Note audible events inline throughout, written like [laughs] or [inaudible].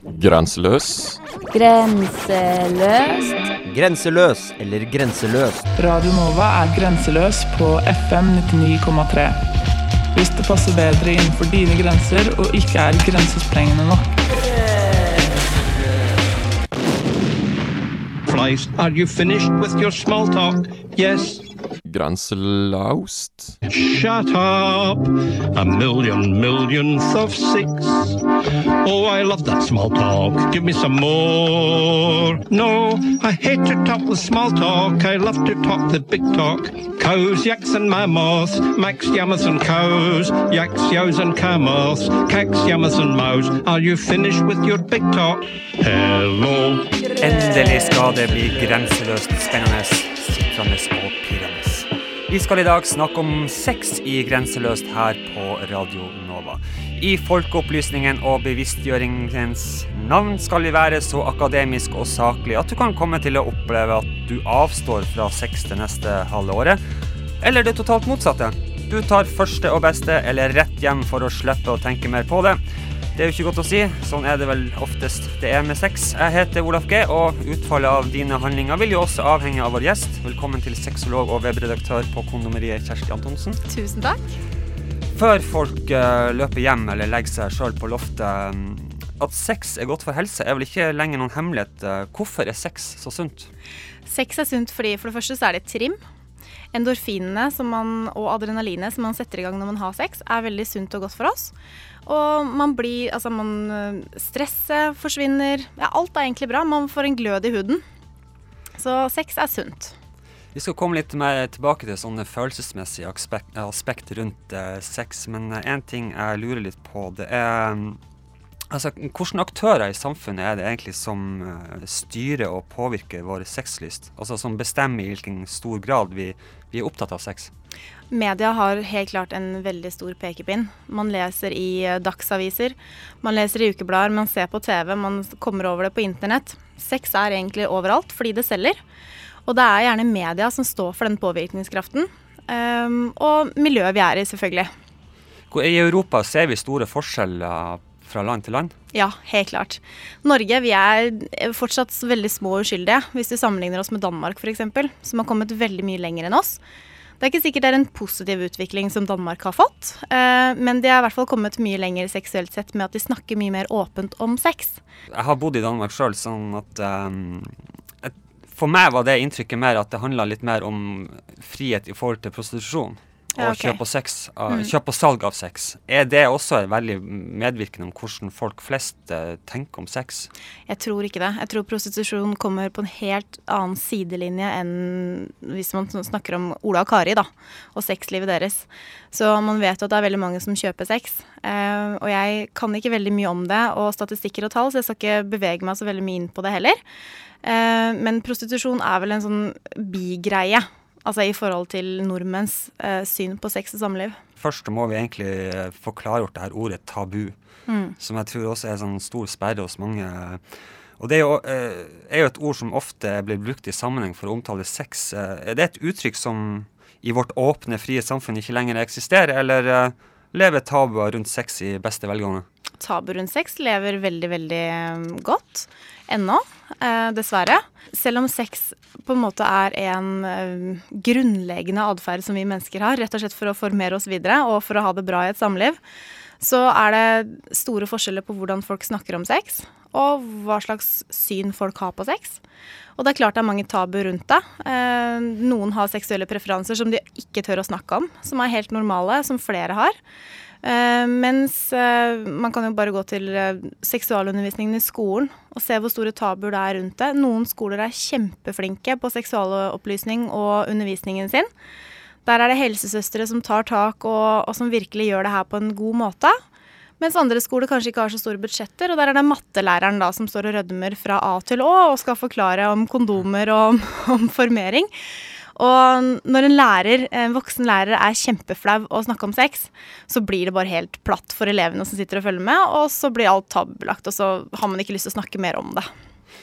Grenseløs. Grenseløst. Grenseløs eller grenseløs. Radio Nova er grenseløs på FM 99,3. Hvis det passer bedre innenfor dine grenser og ikke er grensesprengende nok. Flies, are you finished with your small talk? Yes. Grenselaust. Shut up. A million millionth of six. Oh, I love that small talk. Give me some more. No, I hate to talk the small talk. I love to talk the big talk. Cows, yaks, and mammoths. Max, yammers, and cows. Yaks, yows, and camels. Cacks, yammers, and mows. Are you finished with your big talk? Hello. Endelig skal det bli grenseløst spennende, sitrende og pirrende. Vi skal i dag snakke om sex i Grenseløst her på Radio Nova. I folkeopplysningen og bevisstgjøringens navn skal vi være så akademisk og saklig at du kan komme til å oppleve at du avstår fra sex det neste halve året, eller det totalt motsatte. Du tar første og beste eller rett hjem for å slippe å tenke mer på det. Det er jo ikke godt å si. Sånn er det vel oftest det er med sex. Jeg heter Olaf G, og utfallet av dine handlinger vil jo også avhenge av vår gjest. Velkommen til sexolog og webredaktør på Kondomeriet, Kjersti Antonsen. Tusen takk. Før folk uh, løper hjem eller legger seg sjøl på loftet, um, at sex er godt for helse, er vel ikke lenger noen hemmelighet. Uh, hvorfor er sex så sunt? Sex er sunt fordi for det første så er det trim. Endorfinene man, og adrenalinet som man setter i gang når man har sex, er veldig sunt og godt for oss. Og man blir Altså, man eh, Stresset forsvinner. Ja, alt er egentlig bra. Man får en glød i huden. Så sex er sunt. Vi skal komme litt mer tilbake til sånne følelsesmessige aspekt, aspekt rundt eh, sex, men én eh, ting jeg lurer litt på, det er Altså, Hvilke aktører i samfunnet er det egentlig som uh, styrer og påvirker vår sexlyst? Altså Som bestemmer i hvilken stor grad vi, vi, er opptatt av sex? Media har helt klart en veldig stor pekepinn. Man leser i uh, dagsaviser, man leser i ukeblader, man ser på TV, man kommer over det på internett. Sex er egentlig overalt fordi det selger. Og det er gjerne media som står for den påvirkningskraften. Um, og miljøet vi er i, selvfølgelig. I Europa ser vi store forskjeller fra land til land? Ja, helt klart. Norge vi er fortsatt veldig små og uskyldige, hvis vi sammenligner oss med Danmark f.eks., som har kommet veldig mye lenger enn oss. Det er ikke sikkert det er en positiv utvikling som Danmark har fått, eh, men de har i hvert fall kommet mye lenger seksuelt sett med at de snakker mye mer åpent om sex. Jeg har bodd i Danmark sjøl, sånn at um, For meg var det inntrykket mer at det handla litt mer om frihet i forhold til prostitusjon og okay. kjøp, og sex, mm. kjøp og salg av sex. Er det også veldig medvirkende om hvordan folk flest uh, tenker om sex? Jeg tror ikke det. Jeg tror prostitusjon kommer på en helt annen sidelinje enn hvis man snakker om Ola og Kari da, og sexlivet deres. Så man vet jo at det er veldig mange som kjøper sex. Uh, og jeg kan ikke veldig mye om det og statistikker og tall, så jeg skal ikke bevege meg så veldig mye inn på det heller. men prostitusjon er vel en sånn bigreie Altså i forhold til nordmenns eh, syn på sex og samliv. Først må vi egentlig eh, få klargjort det her ordet tabu, mm. som jeg tror også er en sånn stor sperre hos mange. Og det er jo, eh, er jo, et ord som ofte blir brukt i sammenheng for å omtale sex. Eh, er det et uttrykk som i vårt åpne, frie samfunn ikke lenger eksisterer, eller lever tabuer rundt sex i beste velgående? Tabu rundt sex lever veldig, veldig godt ennå, dessverre. Selv om sex på en måte er en uh, grunnleggende atferd som vi mennesker har, rett og slett for å formere oss videre og for å ha det bra i et samliv, så er det store forskjeller på hvordan folk snakker om sex, og hva slags syn folk har på sex. Og det er klart det er mange tabu rundt det. Uh, noen har seksuelle preferanser som de ikke tør å snakke om, som er helt normale, som flere har. Uh, mens uh, man kan jo bare gå til uh, seksualundervisningen i skolen og se hvor store tabuer det er rundt det. Noen skoler er kjempeflinke på seksualopplysning og undervisningen sin. Der er det helsesøstre som tar tak og, og, som virkelig gjør det her på en god måte. Mens andre skoler kanskje ikke har så store budsjetter, og der er det mattelæreren da som står og rødmer fra A til Å og skal forklare om kondomer og om, [laughs] om formering. Og når en lærer, en voksen lærer er kjempeflau å snakke om sex, så blir det bare helt platt for elevene som sitter og følger med, og så blir alt tabubelagt, og så har man ikke lyst til å snakke mer om det.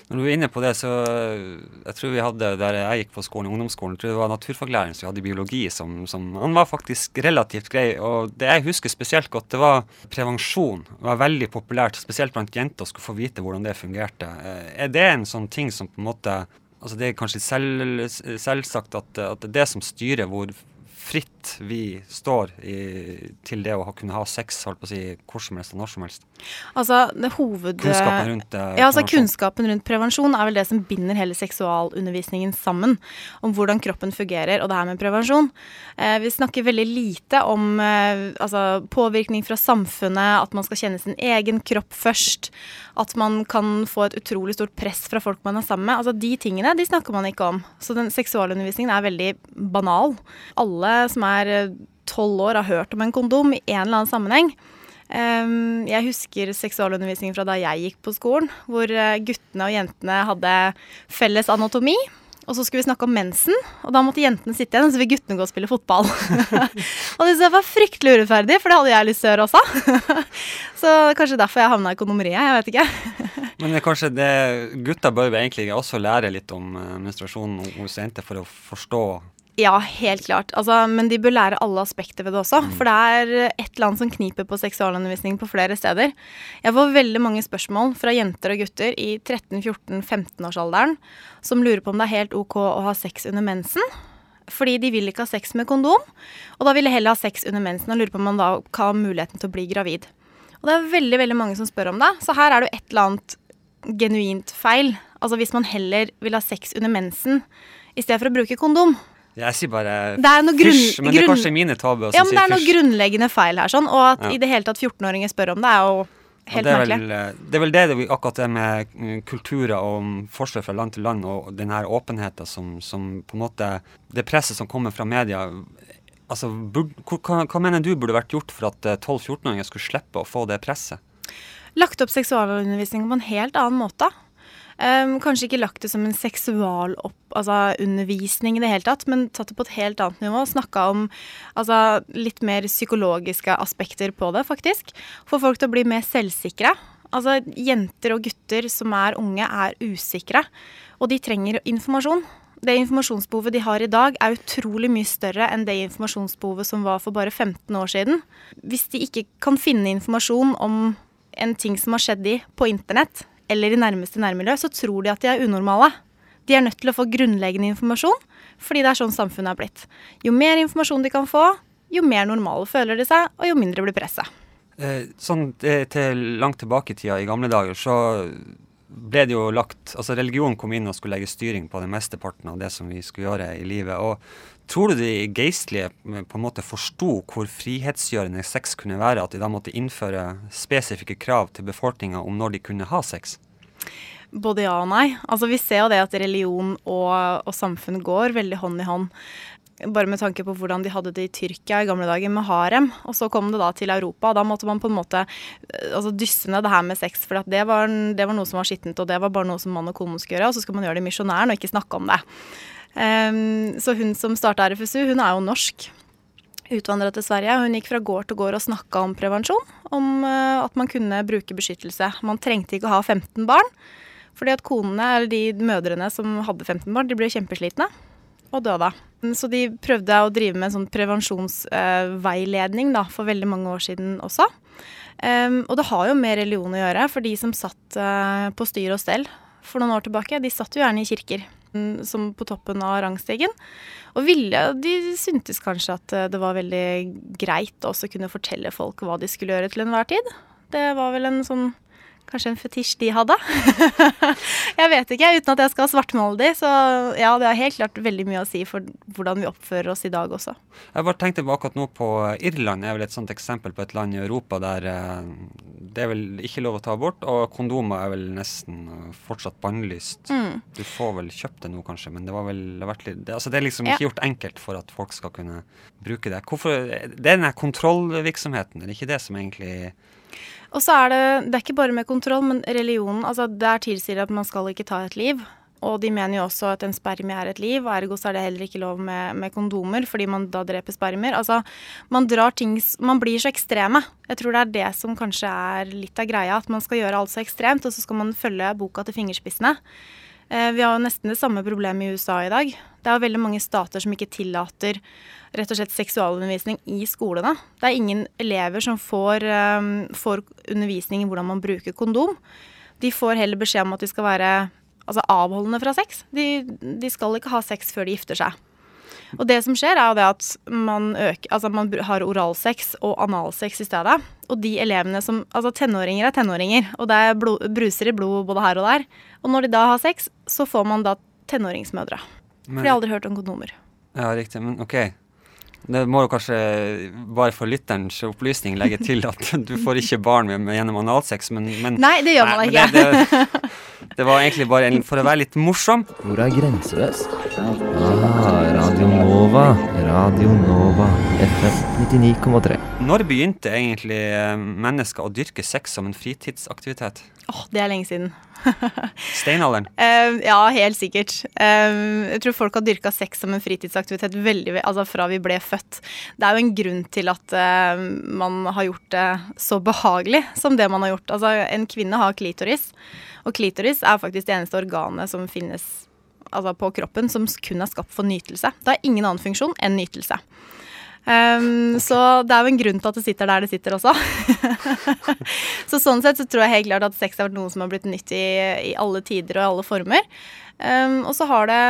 Når du er inne på det, så jeg tror vi hadde der jeg gikk på skolen, ungdomsskolen, tror det var naturfaglæreren som vi hadde biologi, som, som, Han var faktisk relativt grei. Og det jeg husker spesielt godt, det var prevensjon. Det var veldig populært, spesielt blant jenter, å skulle få vite hvordan det fungerte. Eh, er det en sånn ting som på en måte Altså det er kanskje selv, selvsagt at, at det som styrer hvor fritt vi står i, til det å ha, kunne ha sex holdt på å si, hvor som helst og når som helst. Altså, det hoved... Kunnskapen rundt eh, Ja, altså Kunnskapen rundt prevensjon er vel det som binder hele seksualundervisningen sammen. Om hvordan kroppen fungerer og det her med prevensjon. Eh, vi snakker veldig lite om eh, altså, påvirkning fra samfunnet, at man skal kjenne sin egen kropp først. At man kan få et utrolig stort press fra folk man er sammen med. Altså, De tingene de snakker man ikke om. Så den seksualundervisningen er veldig banal. Alle som er eh, tolv år, har hørt om en kondom i en eller annen sammenheng. Um, jeg husker seksualundervisningen fra da jeg gikk på skolen, hvor eh, guttene og jentene hadde felles anatomi. Og så skulle vi snakke om mensen, og da måtte jentene sitte igjen, så ville guttene gå og spille fotball. [laughs] og det var fryktelig urettferdig, for det hadde jeg lyst til å gjøre også. [laughs] så kanskje derfor jeg havna i kondomeriet, jeg vet ikke. [laughs] Men det er kanskje det, gutta bør jo egentlig også lære litt om uh, menstruasjon hos jenter for å forstå ja, helt klart. Altså, men de bør lære alle aspekter ved det også. Mm. For det er et eller annet som kniper på seksualundervisning på flere steder. Jeg får veldig mange spørsmål fra jenter og gutter i 13-14-15-årsalderen som lurer på om det er helt OK å ha sex under mensen. Fordi de vil ikke ha sex med kondom, og da vil de heller ha sex under mensen og lurer på om man da kan ha muligheten til å bli gravid. Og det er veldig veldig mange som spør om det, så her er det jo et eller annet genuint feil. Altså hvis man heller vil ha sex under mensen i stedet for å bruke kondom, jeg sier bare fysj, men det er kanskje mine tabber ja, men det er noe grunnleggende feil her, sånn. Og at ja. i det hele tatt 14-åringer spør om det, er jo helt det er merkelig. Vel, eh, det er vel det, det akkurat det med mm, kulturer og forskjell fra land til land, og den her åpenheten som, som, på en måte Det presset som kommer fra media Altså, burde, hva, hva, mener du burde vært gjort for at 12-14-åringer eh, skulle slippe å få det presset? Lagt opp seksualundervisning på en helt annen måte. Um, kanskje ikke lagt det som en seksualundervisning altså, i det hele tatt, men tatt det på et helt annet nivå. Snakka om altså, litt mer psykologiske aspekter på det, faktisk. Få folk til å bli mer selvsikre. Altså, jenter og gutter som er unge, er usikre, og de trenger informasjon. Det informasjonsbehovet de har i dag, er utrolig mye større enn det informasjonsbehovet som var for bare 15 år siden. Hvis de ikke kan finne informasjon om en ting som har skjedd de på internett, eller i nærmeste nærmiljø, så tror de at de er unormale. De er nødt til å få grunnleggende informasjon, fordi det er sånn samfunnet er blitt. Jo mer informasjon de kan få, jo mer normale føler de seg, og jo mindre blir presset. Eh, sånn eh, til langt tilbake i tida, i gamle dager, så ble det jo lagt Altså religion kom inn og skulle legge styring på den mesteparten av det som vi skulle gjøre i livet. Og tror du de geistlige eh, på en måte forsto hvor frihetsgjørende sex kunne være, at de da måtte innføre spesifikke krav til befolkninga om når de kunne ha sex? Både ja og nei. Altså Vi ser jo det at religion og, og samfunn går veldig hånd i hånd. Bare med tanke på hvordan de hadde det i Tyrkia i gamle dager med harem. Og så kom det da til Europa. Da måtte man på en måte eh, altså dysse ned det her med sex. For det var, det, var, noe som var skittent, og det var bare noe som mann og kone skulle gjøre. Og så skal man gjøre det i misjonæren og ikke snakke om det. Um, så hun som starta RFSU, hun er jo norsk. Utvandra til Sverige. Hun gikk fra gård til gård og snakka om prevensjon. Om uh, at man kunne bruke beskyttelse. Man trengte ikke å ha 15 barn. Fordi at konene, eller de mødrene som hadde 15 barn, de ble kjempeslitne og døde. Så de prøvde å drive med en sånn prevensjonsveiledning uh, for veldig mange år siden også. Um, og det har jo med religion å gjøre, for de som satt uh, på styr og stell for noen år tilbake, de satt jo gjerne i kirker som på toppen av rangstigen. Og ville, de syntes kanskje at det var veldig greit også å kunne fortelle folk hva de skulle gjøre til enhver tid. Det var vel en sånn Kanskje en fetisj de hadde. [laughs] jeg vet ikke, uten at jeg skal svartmale de. Så ja, det har helt klart veldig mye å si for hvordan vi oppfører oss i dag også. Jeg bare tenkte akkurat nå på Irland er vel et sånt eksempel på et land i Europa der eh, det er vel ikke lov å ta abort, og kondomer er vel nesten eh, fortsatt bannlyst. Mm. Du får vel kjøpt det nå, kanskje, men det var vel vært litt, det, altså det er liksom ja. ikke gjort enkelt for at folk skal kunne bruke det. Hvorfor, Det er den kontrollvirksomheten, er det ikke det som egentlig og så er det Det er ikke bare med kontroll, men religionen altså Der tilsier at man skal ikke ta et liv. Og de mener jo også at en spermie er et liv, og ergo så er det heller ikke lov med, med kondomer, fordi man da dreper spermier. Altså, man drar ting Man blir så ekstreme. Jeg tror det er det som kanskje er litt av greia, at man skal gjøre alt så ekstremt, og så skal man følge boka til fingerspissene. Eh, Vi har nesten det samme problemet i USA i dag. Det er veldig mange stater som ikke tillater rett og slett seksualundervisning i skolene. Det er ingen elever som får, eh, får undervisning i hvordan man bruker kondom. De får heller beskjed om at de skal være altså, avholdende fra sex. De, de skal ikke ha sex før de gifter seg. Og det som skjer, er jo det at man, øker, altså man har oralsex og analsex i stedet. Og de elevene som Altså, tenåringer er tenåringer, og det er blod, bruser i blod både her og der. Og når de da har sex, så får man da tenåringsmødre. For de har aldri hørt om kondomer. Ja, riktig. Men OK. Det må jo kanskje, bare for lytterens opplysning, legge til at du får ikke barn med, med gjennom analsex, men, men Nei, det gjør man Nei, ikke. men Det, det, [laughs] det var egentlig bare en, for å være litt morsom. Hvor er Grenseløs? Ah, Radio Nova. Radio Nova. FM 99,3. Når begynte egentlig eh, mennesker å dyrke sex som en fritidsaktivitet? Åh, det er lenge siden. [laughs] Steinalderen? Uh, ja, helt sikkert. Uh, jeg tror folk har dyrka sex som en fritidsaktivitet veldig, altså fra vi ble født. Det er jo en grunn til at uh, man har gjort det så behagelig som det man har gjort. Altså, en kvinne har klitoris, og klitoris er faktisk det eneste organet som finnes altså, på kroppen som kun er skapt for nytelse. Det har ingen annen funksjon enn nytelse. Um, Så det er jo en grunn til at det sitter der det sitter også. [laughs] så sånn sett så tror jeg helt klart at sex har vært noe som har blitt nytt i, i alle tider og i alle former. Um, og så har det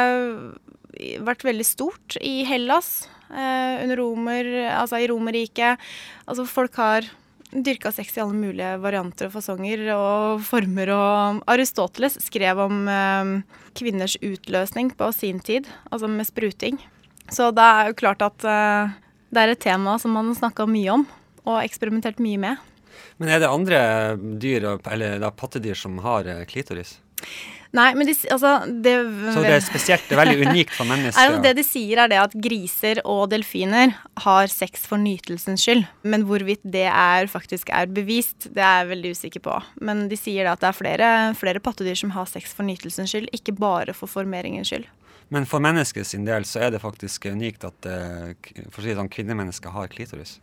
vært veldig stort i Hellas, uh, under romer, altså i Romerriket. Altså folk har dyrka sex i alle mulige varianter og fasonger og former. Og Aristoteles skrev om eh, kvinners utløsning på sin tid, altså med spruting. Så det er jo klart at eh, det er et tema som man har snakka mye om og eksperimentert mye med. Men er det andre dyr, eller da pattedyr, som har eh, klitoris? Nei, men de, altså det, Så det er spesielt, det er veldig unikt for [laughs] mennesker? altså, det de sier, er det at griser og delfiner har sex for nytelsens skyld. Men hvorvidt det er, faktisk er bevist, det er jeg veldig usikker på. Men de sier da at det er flere, flere pattedyr som har sex for nytelsens skyld, ikke bare for formeringens skyld. Men for mennesket sin del så er det faktisk unikt at eh, for å si sånn, kvinnemennesker har klitoris.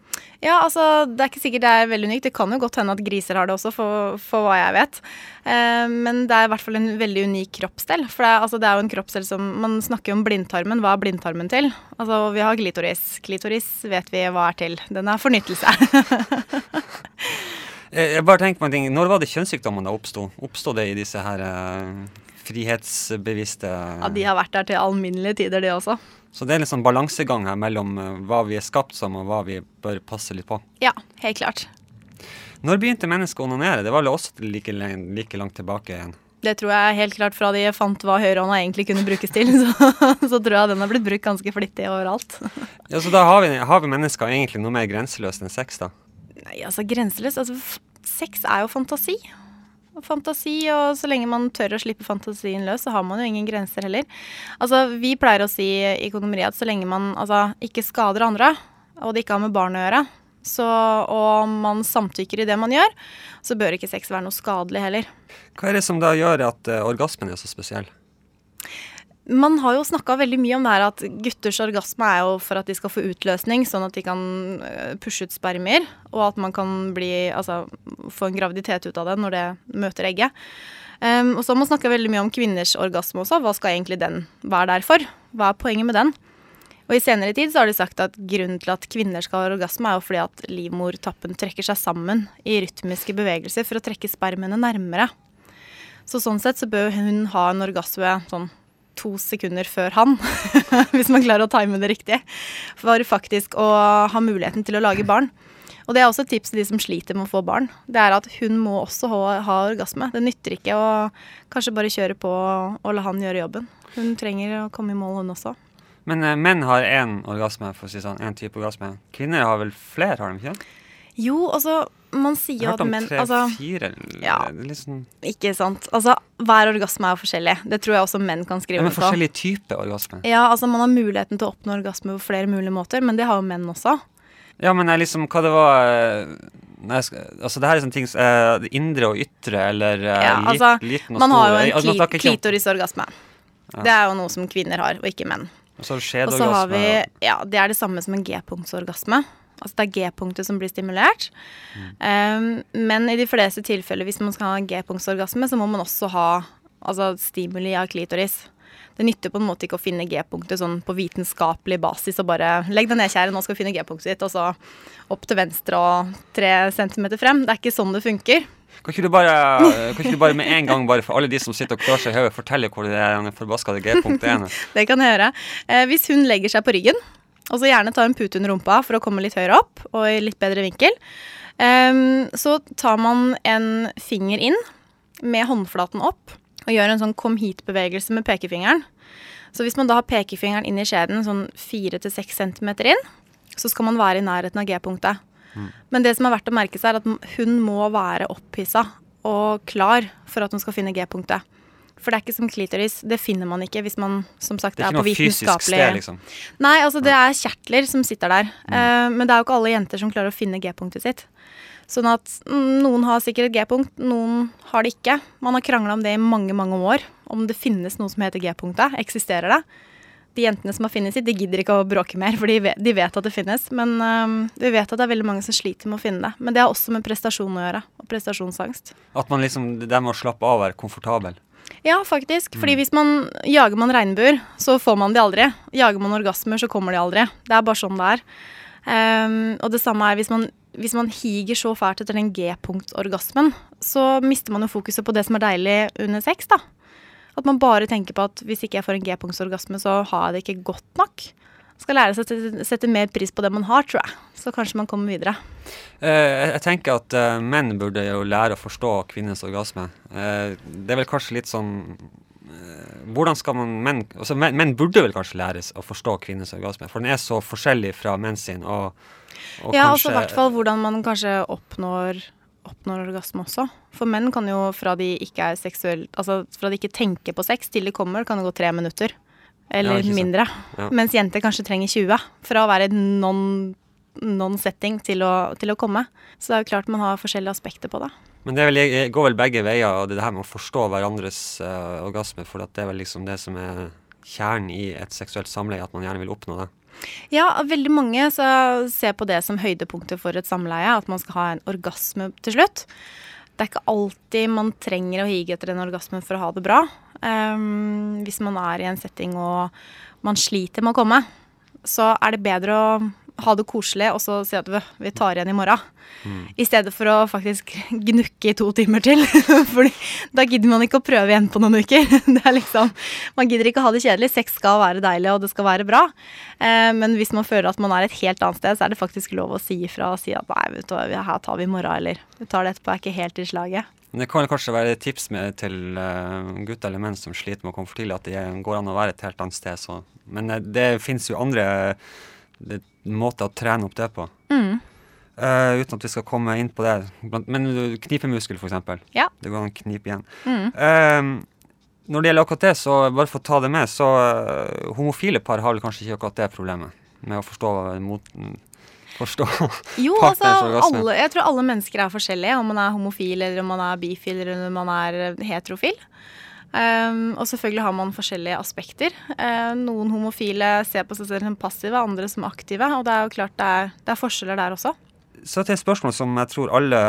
Ja, altså, det er ikke sikkert det er veldig unikt. Det kan jo godt hende at griser har det også, for, for hva jeg vet. Eh, men det er i hvert fall en veldig unik kroppsdel. For det er, altså, det er jo en kroppsdel som Man snakker jo om blindtarmen. Hva er blindtarmen til? Altså, vi har klitoris. Klitoris vet vi hva er til. Den er fornyttelse. [laughs] Eh, Jeg bare tenker på en ting. Når var det kjønnssykdommene oppsto? Oppsto det i disse her eh, frihetsbevisste ja, de har vært der til alminnelige tider, de også. Så det er en sånn balansegang her mellom eh, hva vi er skapt som, og hva vi bør passe litt på. Ja, helt klart. Når begynte mennesket å onanere? Det var vel også like, like langt tilbake igjen. Det tror jeg helt klart fra de fant hva høyrehånda egentlig kunne brukes til, [laughs] så, så tror jeg den har blitt brukt ganske flittig overalt. [laughs] Ja, Så da har vi, har vi mennesker egentlig noe mer grenseløst enn sex, da? Nei, altså grenseløst. Altså, sex er jo fantasi. Og Fantasi, og så lenge man tør å slippe fantasien løs, så har man jo ingen grenser heller. Altså, vi pleier å si i kondomeriet at så lenge man altså, ikke skader andre, og det ikke har med barn å gjøre, så, og man samtykker i det man gjør, så bør ikke sex være noe skadelig heller. Hva er det som da gjør at eh, orgasmen er så spesiell? Man har jo snakka veldig mye om det her at gutters orgasme er jo for at de skal få utløsning, sånn at de kan øh, pushe ut spermier, og at man kan bli, altså, få en graviditet ut av det når det møter egget. Um, og så har man snakka veldig mye om kvinners orgasme også. Hva skal egentlig den være der for? Hva er poenget med den? Og i senere tid så har de sagt at grunnen til at kvinner skal ha orgasme, er jo fordi at livmortappen trekker seg sammen i rytmiske bevegelser for å trekke spermiene nærmere. Så sånn sett så bør hun ha en orgasme sånn to sekunder før han, [laughs] hvis man klarer å time det riktig, for faktisk å ha muligheten til å lage barn. Og det er også et tips til de som sliter med å få barn. Det er at hun må også ha, ha orgasme. Det nytter ikke å kanskje bare kjøre på og la han gjøre jobben. Hun trenger å komme i mål, hun også. Men eh, menn har én orgasme, for å si sånn, én type orgasme. Kvinner har vel flere, har de ikke? Jo, altså, man sier Jeg jo har at hørt om menn altså, tre-fire. ja. Liksom, Ikke sant. Altså, hver orgasme er jo forskjellig. Det tror jeg også menn kan ja, skrive men under på. forskjellig type orgasme. Ja, altså Man har muligheten til å oppnå orgasme på flere mulige måter, men det har jo menn også. Ja, men jeg liksom, hva det var eh, nei, Altså, det her er sånne ting eh, Indre og ytre, eller eh, Ja, altså, liten og Man har jo en Altså, nå kli snakker jeg ikke. Det er jo noe som kvinner har, og ikke menn. Og så har har skjedeorgasme. vi Ja, det er det samme som en G-punktsorgasme. Altså det er G-punktet som blir stimulert. Um, men i de fleste tilfeller, hvis man skal ha G-punktsorgasme, så må man også ha altså, stimuli av klitoris. Det nytter på en måte ikke å finne G-punktet sånn på vitenskapelig basis og bare Legg deg ned, kjære, nå skal vi finne G-punktet ditt, og så opp til venstre og tre centimeter frem. Det er ikke sånn det funker. Kan ikke, du bare, kan ikke du bare med en gang, bare for alle de som sitter og klør seg i hodet, fortelle hvor det er forbaskede G-punktet er? [laughs] Det kan jeg gjøre. Eh, hvis hun legger seg på ryggen, og så gjerne ta en pute under rumpa for å komme litt høyere opp og i litt bedre vinkel, Um, så tar man en finger inn med håndflaten opp og gjør en sånn kom hit-bevegelse med pekefingeren. Så hvis man da har pekefingeren inn i skjeden sånn fire til seks centimeter inn, så skal man være i nærheten av G-punktet. Men det som er verdt å merke seg, er at hun må være opphissa og klar for at hun skal finne G-punktet. For det er ikke som klitoris. Det finner man ikke hvis man som sagt Det er er, ikke på noe fysisk vitenskapelig sted, liksom. Nei, altså det er kjertler som sitter der. Eh, men det er jo ikke alle jenter som klarer å finne G-punktet sitt. Sånn at mm, noen har sikkert et G-punkt, noen har det ikke. Man har krangla om det i mange, mange år. Om det finnes noe som heter G-punktet. Eksisterer det? De jentene som har funnet sitt, de gidder ikke å bråke mer, [laughs] for de vet, de vet at det finnes. Men eh, vi vet at det er veldig mange som sliter med å finne det. Men det har også med prestasjon å gjøre, og prestasjonsangst. At man liksom, det med å slappe av og være komfortabel. Ja, faktisk. Fordi hvis man jager man regnbuer, så får man de aldri. Jager man orgasmer, så kommer de aldri. Det er bare sånn det er. Um, og det samme er hvis man, hvis man higer så fælt etter den G-punktorgasmen, så mister man jo fokuset på det som er deilig under sex, da. At man bare tenker på at hvis ikke jeg får en G-punktsorgasme, så har jeg det ikke godt nok. Skal lære seg å sette, sette mer pris på det man har, tror jeg. Så kanskje man kommer videre. Eh, jeg, tenker at eh, menn burde jo lære å forstå kvinnens orgasme. Eh, det er vel kanskje litt sånn Hvordan skal man menn, altså menn menn burde vel kanskje læres å forstå kvinnens orgasme, for den er så forskjellig fra menn sin. Og, og Ja, kanskje, altså i hvert fall hvordan man kanskje oppnår, oppnår orgasme også. For menn kan jo fra de ikke er seksuelt Altså fra de ikke tenker på sex til de kommer, kan det gå tre minutter. Eller Ja, mindre. Ja. Mens jenter kanskje trenger 20 fra å være non- non-setting til, å- til å komme. Så det er jo klart man har forskjellige aspekter på det. Men det vel, går vel begge veier, og det det her med å forstå hverandres uh, orgasme, for at det er vel liksom det som er kjernen i et seksuelt samleie, at man gjerne vil oppnå det. Ja, veldig mange så ser på det som høydepunktet for et samleie, at man skal ha en orgasme til slutt. Det er ikke alltid man trenger å hige etter en orgasme for å ha det bra. Ehm, hvis man er i en setting og man sliter med å komme, så er det bedre å ha det koselig og så si at vi, tar igjen i morgen. I stedet for å faktisk [laughs] gnukke i to timer til. [laughs] Fordi da gidder man ikke å prøve igjen på noen uker. [laughs] Det er liksom, Man gidder ikke å ha det kjedelig. Sex skal være deilig, og det skal være bra. Eh, men hvis man føler at man er et helt annet sted, så er det faktisk lov å si ifra og si at nei, vet du her tar vi i morgen, eller vi tar det etterpå, er ikke helt i slaget. Men det kan kanskje være et tips med, til eh, gutter eller menn som sliter med å komme for tidlig, at det går an å være et helt annet sted. Så. Men eh, det finnes jo andre det, måter å trene opp det på. Mm. Uh, uten at vi skal komme inn på det. Men knipemuskel, eksempel. Ja. Det går an å knipe igjen. Mm. Uh, når det gjelder akkurat det, så bare for å ta det med, så uh, homofile par har vel kanskje ikke akkurat det problemet med å forstå mot, Forstå Jo, altså, alle, jeg tror alle mennesker er forskjellige, om man er homofil, eller om man er bifil, eller om man er heterofil. Um, og selvfølgelig har man forskjellige aspekter. Uh, noen homofile ser på seg selv som passive, andre som aktive. Og det er jo klart det er, det er forskjeller der også. Så til et spørsmål som jeg tror alle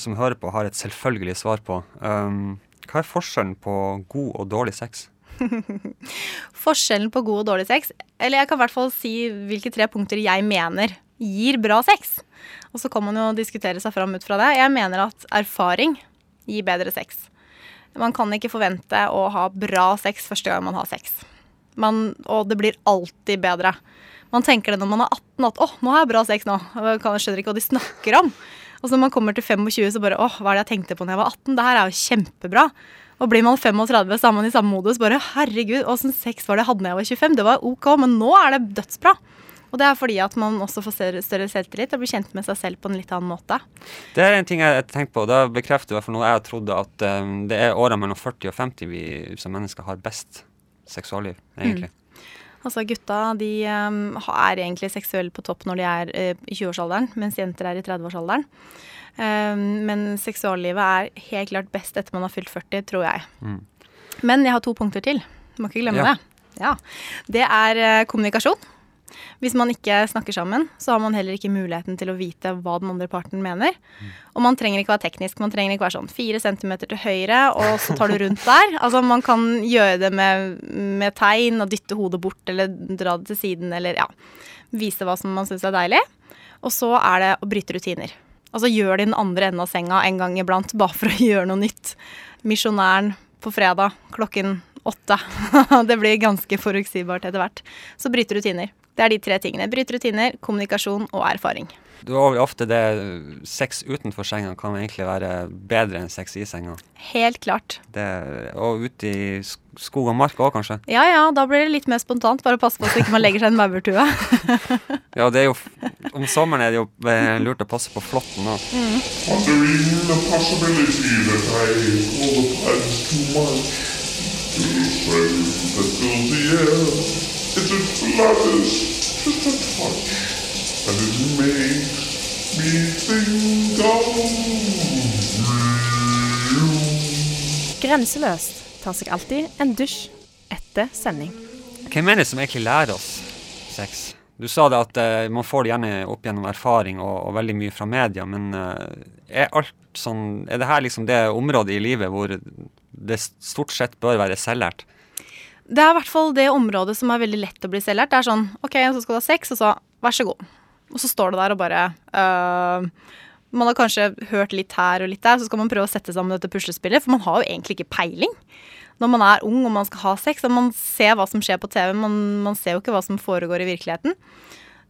som hører på, har et selvfølgelig svar på. Um, hva er forskjellen på god og dårlig sex? [laughs] Forskjellen på god og dårlig sex Eller jeg kan i hvert fall si hvilke tre punkter jeg mener gir bra sex. Og så kan man jo diskutere seg fram ut fra det. Jeg mener at erfaring gir bedre sex. Man kan ikke forvente å ha bra sex første gang man har sex. Man, og det blir alltid bedre. Man tenker det når man er 18 at 'å, nå har jeg bra sex nå'. Jeg skjønner ikke hva de snakker om. Og så når man kommer til 25, så bare 'å, hva er det jeg tenkte på når jeg var 18'? Det her er jo kjempebra. Og blir man 35, så er man i samme modus. Bare 'herregud, åssen sex var det jeg hadde da jeg var 25'? Det var ok, men nå er det dødsbra. Og det er fordi at man også får større, større selvtillit og blir kjent med seg selv på en litt annen måte. Det er en ting jeg har tenkt på. Det bekrefter i hvert fall noe jeg har trodd, at um, det er årene mellom 40 og 50 vi som mennesker har best seksualliv, egentlig. Altså Gutta de um, er egentlig seksuelle på topp når de er eh, i 20-årsalderen, mens jenter er i 30-årsalderen. Um, men seksuallivet er helt klart best etter man har fylt 40, tror jeg. Mm. Men jeg har to punkter til. Må ikke glemme Ja. det. Ja. Det er uh, kommunikasjon. Hvis man ikke snakker sammen, så har man heller ikke muligheten til å vite hva den andre parten mener. Og man trenger ikke være teknisk. Man trenger ikke være sånn fire centimeter til høyre, og så tar du rundt der. [laughs] Altså Man kan gjøre det med, med tegn og dytte hodet bort eller dra det til siden eller ja, vise hva som man syns er deilig. Og så er det å bryte rutiner. Altså gjør det i den andre enden av senga en gang iblant, [laughs] bare for å gjøre noe nytt. Misjonæren på fredag klokken åtte. [laughs] det blir ganske forutsigbart etter hvert. Så bryte rutiner. Det er de tre tingene. Bryte rutiner, kommunikasjon og erfaring. Du har ofte det Sex utenfor senga kan egentlig være bedre enn sex i senga. Helt klart. Det, og ute i skog og mark òg, kanskje. Ja ja, da blir det litt mer spontant. Bare passe på så ikke man legger seg i en maurtue. [laughs] Ja, det er jo Om sommeren er det jo eh, lurt å passe på flåtten òg. Mm. call the It flutters, just a touch. And it makes me think of you. Grenseløst tar seg alltid en dusj etter sending. Hvem er det som egentlig lærer oss sex? Du sa det at uh, man får det gjerne opp gjennom erfaring og, og veldig mye fra media, men uh, er alt sånn Er det her liksom det området i livet hvor det stort sett bør være selvlært? Det er i hvert fall det området som er veldig lett å bli selvlært. Det er sånn OK, så skal du ha sex, og så vær så god. Og så står det der og bare øh, Man har kanskje hørt litt her og litt der, så skal man prøve å sette sammen dette puslespillet, for man har jo egentlig ikke peiling. Når man er ung og man skal ha sex, og man ser hva som skjer på TV, man, man ser jo ikke hva som foregår i virkeligheten.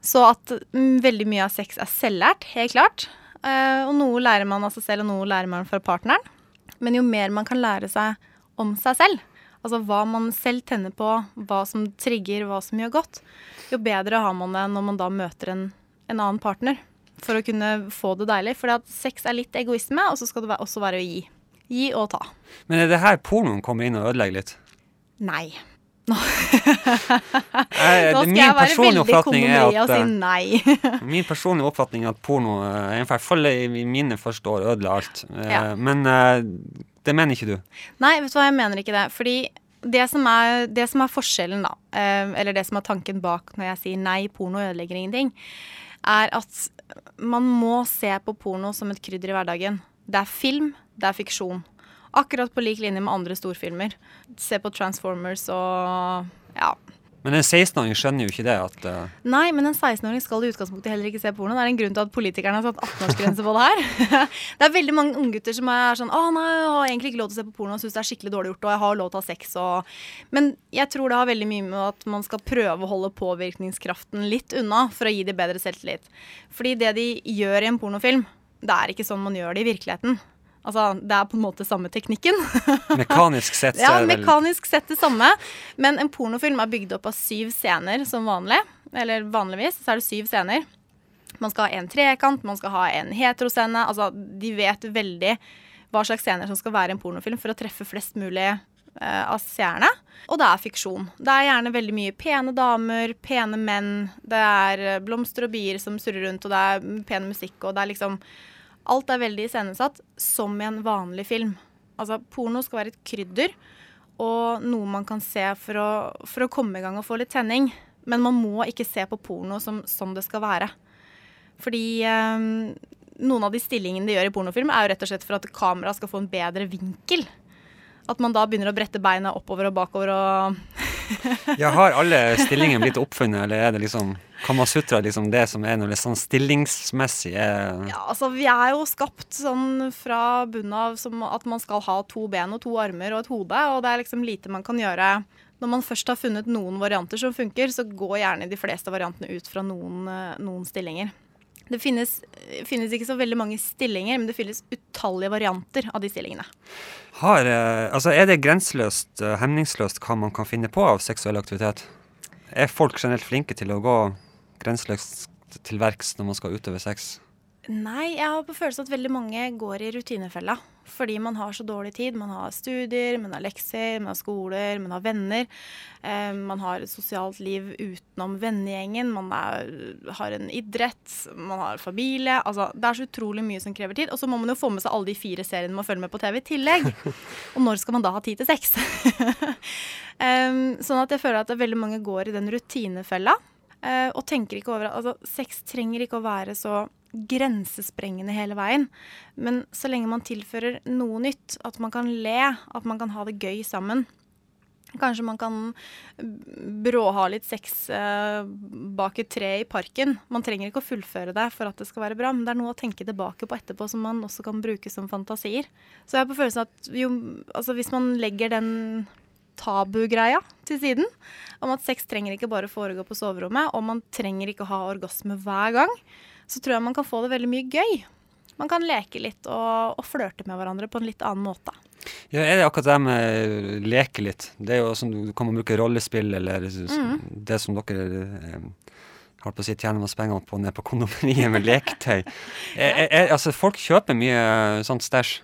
Så at mm, veldig mye av sex er selvlært, helt klart. Uh, og noe lærer man av seg selv, og noe lærer man fra partneren. Men jo mer man kan lære seg om seg selv, altså hva man selv tenner på, hva som trigger, hva som gjør godt, jo bedre har man det når man da møter en, en annen partner. For å kunne få det deilig. For sex er litt egoisme, og så skal det også være å gi. Gi og ta. Men er det her pornoen kommer inn og ødelegger litt? Nei. [laughs] Nå, Nå skal jeg være veldig er kondomeri og si eh, nei. [laughs] Min personlige oppfatning er at porno eh, i hvert fall i mine første år ødela alt. Eh, Ja. Men det mener ikke du? Nei, vet du hva, jeg mener ikke det. Fordi det som er, det som er forskjellen, da, eh, eller det som er tanken bak når jeg sier nei, porno ødelegger ingenting, er at man må se på porno som et krydder i hverdagen. Det er film, det er fiksjon. Akkurat på lik linje med andre storfilmer. Se på Transformers og ja. Men en 16-åring skjønner jo ikke det at uh... Nei, men en 16-åring skal i utgangspunktet heller ikke se porno. Det er en grunn til at politikerne har satt 18-årsgrense på det her. [laughs] det er veldig mange unggutter som er sånn Å nei, jeg har egentlig ikke lov til å se på porno, syns det er skikkelig dårlig gjort, og jeg har lov til å ha sex og Men jeg tror det har veldig mye med at man skal prøve å holde påvirkningskraften litt unna for å gi dem bedre selvtillit. Fordi det de gjør i en pornofilm, det er ikke sånn man gjør det i virkeligheten. Altså, Det er på en måte samme teknikken. [laughs] mekanisk sett så er det vel mekanisk sett det samme. Men en pornofilm er bygd opp av syv scener som vanlig. Eller vanligvis så er det syv scener. Man skal ha en trekant, man skal ha en heteroscene. Altså, de vet veldig hva slags scener som skal være en pornofilm for å treffe flest mulig uh, av seerne. Og det er fiksjon. Det er gjerne veldig mye pene damer, pene menn. Det er eh, blomster og bier som surrer rundt, og det er pen musikk, og det er liksom Alt er veldig iscenesatt, som i en vanlig film. Altså, porno skal være et krydder, og noe man kan se for å, for å komme i gang og få litt tenning. Men man må ikke se på porno som sånn det skal være. Fordi eh, noen av de stillingene de gjør i pornofilm, er jo rett og slett for at kameraet skal få en bedre vinkel. At man da begynner å brette beina oppover og bakover og [laughs] Ja, Har alle stillinger blitt oppfunnet, eller er det liksom Kamasutra liksom det som er noe litt sånn stillingsmessig? Ja, altså vi er jo skapt sånn fra bunnen av som at man skal ha to ben og to armer og et hode, og det er liksom lite man kan gjøre. Når man først har funnet noen varianter som funker, så går gjerne de fleste variantene ut fra noen, eh, noen stillinger. Det finnes, finnes ikke så veldig mange stillinger, men det finnes utallige varianter av de stillingene. har, eh, altså er det grenseløst, eh, hemningsløst, hva man kan finne på av seksuell aktivitet? Er folk generelt flinke til å gå grenseløst til verks når man skal utøve sex? Nei, jeg har på følelsen at veldig mange går i rutinefella. Fordi man har så dårlig tid. Man har studier, man har lekser, man har skoler, man har venner. Eh, man har et sosialt liv utenom vennegjengen. Man er, har en idrett, man har familie. Altså, det er så utrolig mye som krever tid. Og så må man jo få med seg alle de fire seriene man følger med på TV i tillegg. [laughs] Og når skal man da ha tid til sex? um, [laughs] sånn at jeg føler at veldig mange går i den rutinefella. Uh, og tenker ikke over at altså, sex trenger ikke å være så grensesprengende hele veien. Men så lenge man tilfører noe nytt, at man kan le, at man kan ha det gøy sammen. Kanskje man kan bråha litt sex eh, bak et tre i parken. Man trenger ikke å fullføre det for at det skal være bra, men det er noe å tenke tilbake på etterpå som man også kan bruke som fantasier. Så jeg har på følelsen at jo, altså hvis man legger den tabugreia til siden, om at sex trenger ikke bare foregå på soverommet, og man trenger ikke å ha orgasme hver gang, så tror jeg man kan få det veldig mye gøy. Man kan leke litt og, og flørte med hverandre på en litt annen måte. Ja, er det akkurat det med leke litt? Det er jo sånn du kan bruke rollespill eller mm. det som dere eh, holdt på å si tjener masse penger på ned på kondomeriet med leketøy. [laughs] er, er, altså, folk kjøper mye sånt stæsj?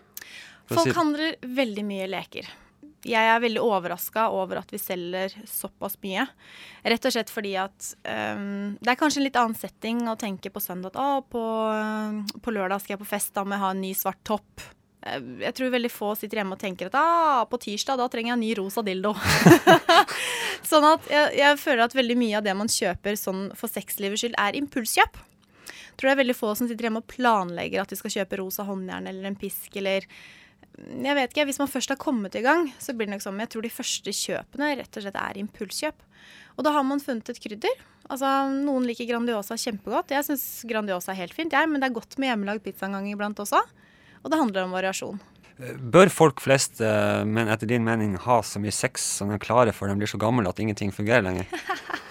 Folk si. handler veldig mye leker jeg er veldig overraska over at vi selger såpass mye. Rett og slett fordi at um, det er kanskje en litt annen setting å tenke på søndag at å, på, på, lørdag skal jeg på fest, da må jeg ha en ny svart topp. Eh, jeg tror veldig få sitter hjemme og tenker at ah, på tirsdag da trenger jeg en ny rosa dildo. [laughs] sånn at jeg, jeg, føler at veldig mye av det man kjøper sånn for sexlivets skyld, er impulskjøp. Jeg tror det er veldig få som sitter hjemme og planlegger at de skal kjøpe rosa håndjern eller en pisk eller jeg vet ikke, Hvis man først har kommet i gang, så blir det nok sånn. Jeg tror de første kjøpene rett og slett er impulskjøp. Og da har man funnet et krydder. Altså, Noen liker Grandiosa kjempegodt. Jeg syns Grandiosa er helt fint, jeg, men det er godt med hjemmelagd pizza en gang iblant også. Og det handler om variasjon. Bør folk flest, eh, men etter din mening, ha så mye sex som de er klare for de blir så gamle at ingenting fungerer lenger?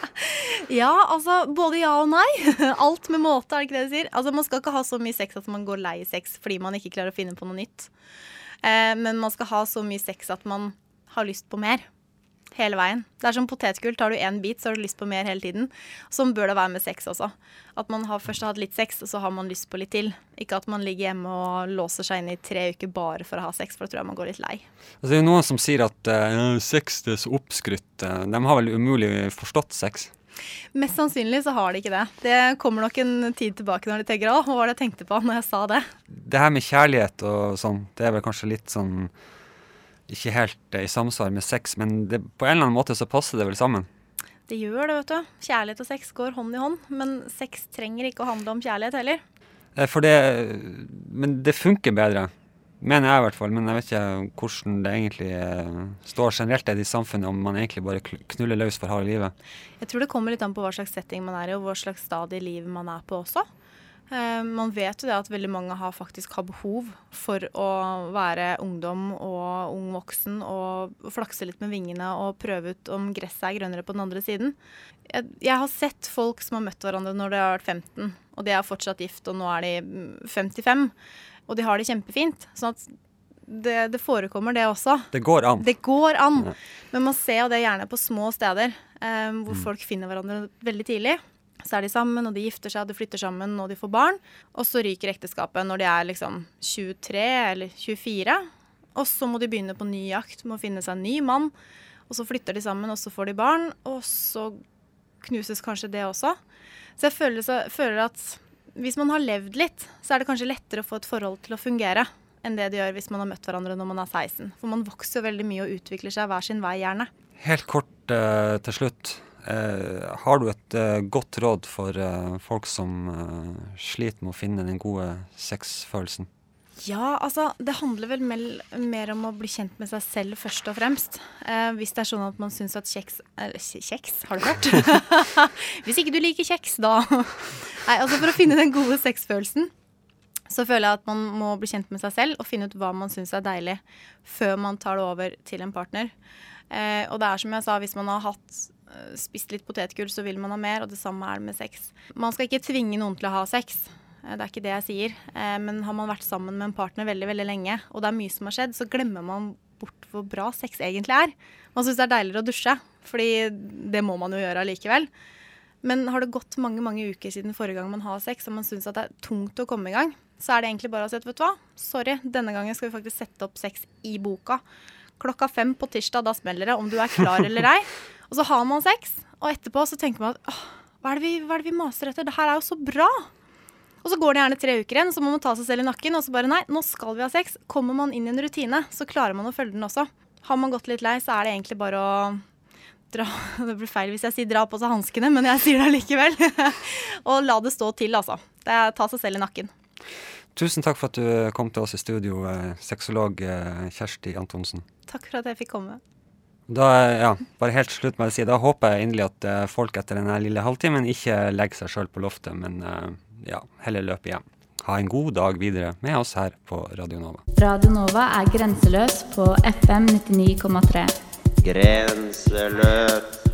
[laughs] ja, altså både ja og nei. [laughs] Alt med måte, er det ikke det du sier? Altså Man skal ikke ha så mye sex at man går lei sex fordi man ikke klarer å finne på noe nytt. Eh, men man skal ha så mye sex at man har lyst på mer. Hele veien. Det er som potetgull. Tar du én bit, så har du lyst på mer hele tiden. Sånn bør det være med sex også. At man har først har hatt litt sex, og så har man lyst på litt til. Ikke at man ligger hjemme og låser seg inn i tre uker bare for å ha sex, for da tror jeg man går litt lei. Altså, det er noen som sier at uh, sex er så oppskrytt. De har vel umulig forstått sex? Mest sannsynlig så har de ikke det. Det kommer nok en tid tilbake når de tenker 'Å, hva var det jeg tenkte på når jeg sa det'? Det her med kjærlighet og sånn, det er vel kanskje litt sånn Ikke helt i samsvar med sex, men det, på en eller annen måte så passer det vel sammen? Det gjør det, vet du. Kjærlighet og sex går hånd i hånd. Men sex trenger ikke å handle om kjærlighet heller. Eh, for det Men det funker bedre Mener jeg i hvert fall, men jeg vet ikke hvordan det egentlig eh, står generelt i samfunnet, om man egentlig bare knuller løs for harde livet. Jeg tror det kommer litt an på hva slags setting man er i, og hva slags stadie i livet man er på også. Eh, man vet jo det at veldig mange har faktisk har behov for å være ungdom og ung voksen og flakse litt med vingene og prøve ut om gresset er grønnere på den andre siden. Jeg, jeg har sett folk som har møtt hverandre når de har vært 15, og de er fortsatt gift, og nå er de 55. Og de har det kjempefint. Sånn at det, det, forekommer, det også. Det går an. Det går an. Ja. Men man ser jo det gjerne på små steder, um, hvor mm. folk finner hverandre veldig tidlig. Så er de sammen, og de gifter seg, og de flytter sammen, og de får barn. Og så ryker ekteskapet når de er liksom 23 eller 24. Og så må de begynne på ny jakt med å finne seg en ny mann. Og så flytter de sammen, og så får de barn. Og så knuses kanskje det også. Så jeg føler, så, føler at hvis man har levd litt, så er det kanskje lettere å få et forhold til å fungere enn det det gjør hvis man har møtt hverandre når man er 16. For man vokser jo veldig mye og utvikler seg hver sin vei, gjerne. Helt kort eh, til slutt. Eh, har du et eh, godt råd for folk som sliter med å finne den gode sexfølelsen? Ja, altså det handler vel mer om å bli kjent med seg selv først og fremst. Eh, hvis det er sånn at man syns at kjeks eh, kjeks, har du hørt? [laughs] hvis ikke du liker kjeks, da Nei, altså for å finne den gode sexfølelsen, så føler jeg at man må bli kjent med seg selv og finne ut hva man syns er deilig, før man tar det over til en partner. Eh, og det er som jeg sa, hvis man har hatt eh, spist litt potetgull, så vil man ha mer, og det samme er det med sex. Man skal ikke tvinge noen til å ha sex. Eh, det er ikke det jeg sier. Eh, men har man vært sammen med en partner veldig veldig lenge, og det er mye som har skjedd, så glemmer man bort hvor bra sex egentlig er. Man syns det er deiligere å dusje, fordi det må man jo gjøre allikevel. Men har det gått mange mange uker siden forrige gang man har sex, og man syns det er tungt å komme i gang, så er det egentlig bare å si at vet du hva, sorry, denne gangen skal vi faktisk sette opp sex i boka. Klokka fem på tirsdag, da smeller det, om du er klar eller ei. [laughs] Og så har man sex, og etterpå så tenker man at åh, hva er, det vi, hva er det vi maser etter? Det her er jo så bra! Og så går det gjerne tre uker igjen, så må man ta seg selv i nakken og så bare nei, nå skal vi ha sex. Kommer man inn i en rutine, så klarer man å følge den også. Har man gått litt lei, så er det egentlig bare å dra [laughs] Det blir feil hvis jeg sier dra på seg hanskene, men jeg sier det likevel. [laughs] og la det stå til, altså. Det er ta seg selv i nakken. Tusen takk for at du kom til oss i studio, eh, sexolog eh, Kjersti Antonsen. Takk for at jeg fikk komme. Da, ja, bare helt slutt med å si, da håper jeg inderlig at eh, folk etter denne lille halvtimen ikke legger seg sjøl på loftet, men eh, ja, heller løpe hjem. Ha en god dag videre med oss her på Radio Nova. Radio Nova er grenseløs på FM 99,3. Grenseløs.